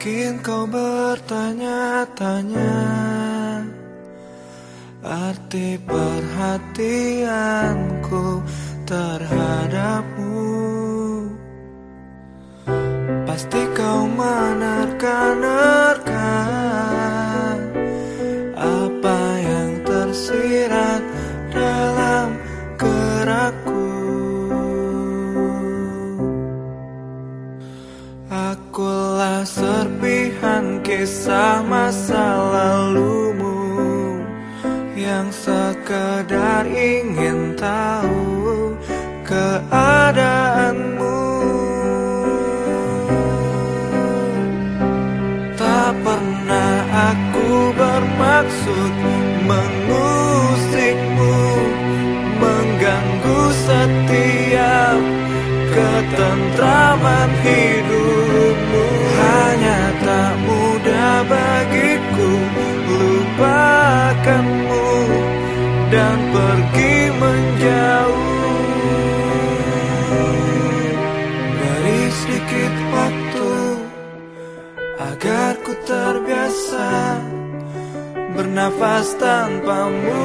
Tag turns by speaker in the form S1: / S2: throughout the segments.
S1: Mungkin kau bertanya-tanya Arti perhatianku terhadapmu. Pasti kau menerka-nerka kisah masa lalumu Yang sekedar ingin tahu keadaanmu. Tak pernah aku bermaksud mengusikmu Mengganggu setiap ketentraman hidupmu pergi menjauh. Beri sedikit waktu Agar ku terbiasa Bernafas tanpamu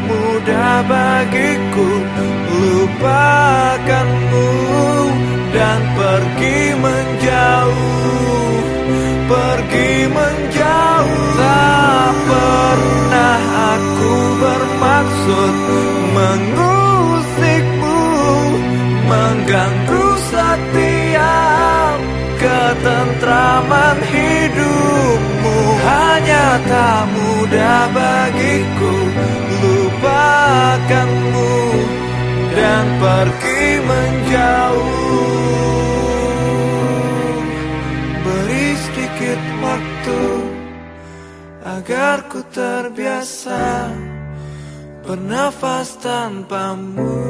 S1: lupakanmu dan pergi menjauh pergi menjauh. Tak pernah aku bermaksud mengusikmu mengganggu setiap ketentraman hidupmu. Hanya tak mudah bagiku dan pergi menjauh. Beri sedikit waktu agar ku terbiasa bernafas tanpamu